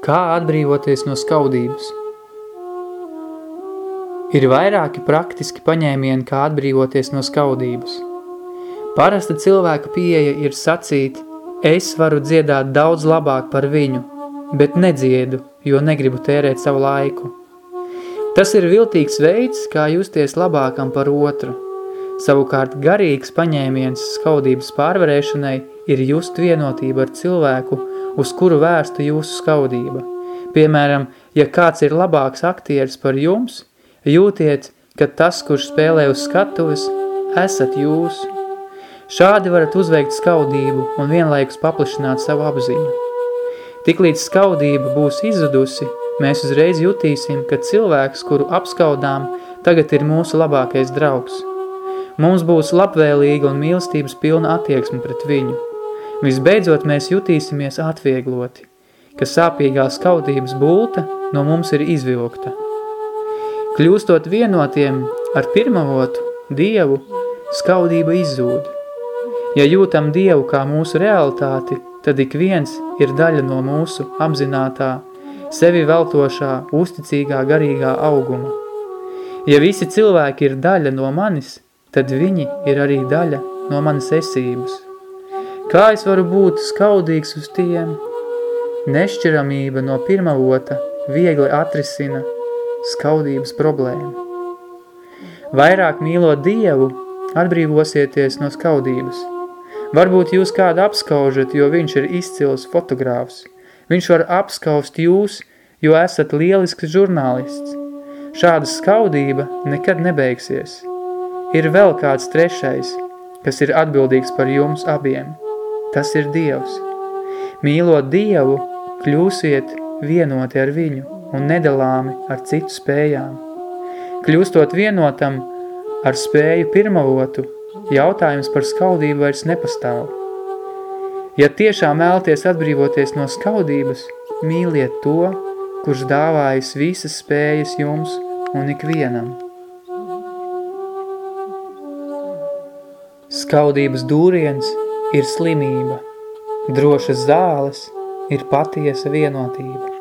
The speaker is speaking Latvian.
Kā atbrīvoties no skaudības? Ir vairāki praktiski paņēmieni, kā atbrīvoties no skaudības. Parasta cilvēka pieeja ir sacīt, es varu dziedāt daudz labāk par viņu, bet nedziedu, jo negribu tērēt savu laiku. Tas ir viltīgs veids, kā justies labākam par otru. Savukārt garīgs paņēmiens skaudības pārvarēšanai ir just vienotība ar cilvēku, uz kuru vērsta jūsu skaudība. Piemēram, ja kāds ir labāks aktieris par jums, jūtiet, ka tas, kurš spēlē uz skatuves, esat jūs. Šādi varat uzveikt skaudību un vienlaikus paplašināt savu apziņu. Tiklīdz skaudība būs izzudusi, mēs uzreiz jutīsim, ka cilvēks, kuru apskaudām, tagad ir mūsu labākais draugs. Mums būs labvēlīga un mīlestības pilna attieksme pret viņu – Visbeidzot mēs jutīsimies atviegloti, ka sāpīgā skaudības bulta no mums ir izvilkta. Kļūstot vienotiem ar pirmavotu, Dievu, skaudība izzūd. Ja jūtam Dievu kā mūsu realitāti, tad ik viens ir daļa no mūsu apzinātā, sevi veltošā, uzticīgā garīgā auguma. Ja visi cilvēki ir daļa no manis, tad viņi ir arī daļa no manas esības. Kā es varu būt skaudīgs uz tiem? Nešķiramība no pirmavota viegli atrisina skaudības problēmu. Vairāk mīlot Dievu, atbrīvosieties no skaudības. Varbūt jūs kādu apskaužat, jo viņš ir izcils fotogrāfs. Viņš var apskaust jūs, jo esat lielisks žurnālists. Šāda skaudība nekad nebeigsies. Ir vēl kāds trešais, kas ir atbildīgs par jums abiem – Tas ir Dievs. Mīlot Dievu, kļūsiet vienoti ar viņu un nedalāmi ar citu spējām. Kļūstot vienotam ar spēju pirmavotu, jautājums par skaudību vairs nepastāv. Ja tiešām vēlties atbrīvoties no skaudības, mīliet to, kurš dāvājas visas spējas jums un ikvienam. Skaudības dūriens – ir slimība, drošas zāles ir patiesa vienotība.